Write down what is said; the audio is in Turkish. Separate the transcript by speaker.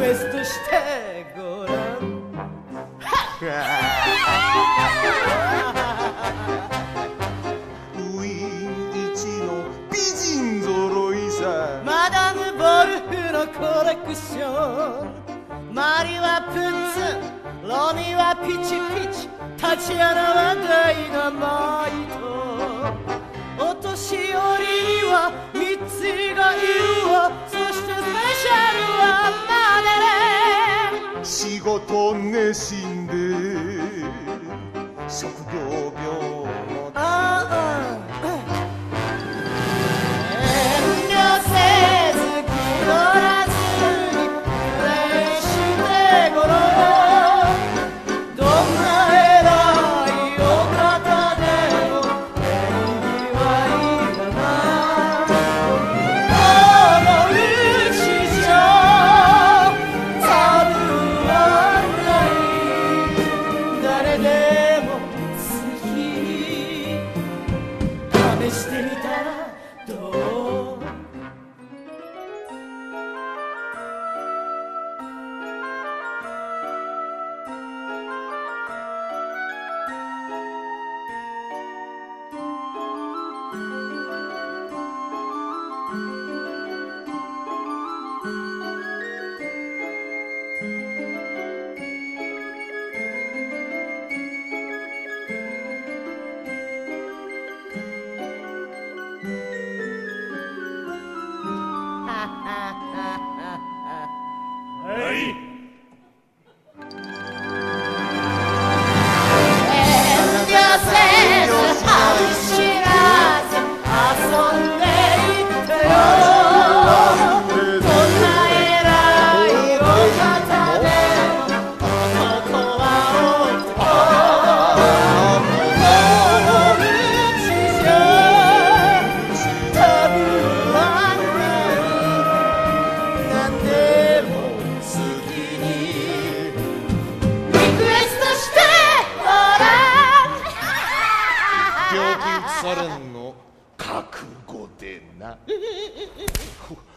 Speaker 1: questo stegora.
Speaker 2: ウィーン一の美人揃いさ
Speaker 1: マダム・ボルフのコレクションマリはプッツロミはピチピチタチアナはダイナマイ
Speaker 2: 仕事熱心で職業病腐らんの覚悟でな。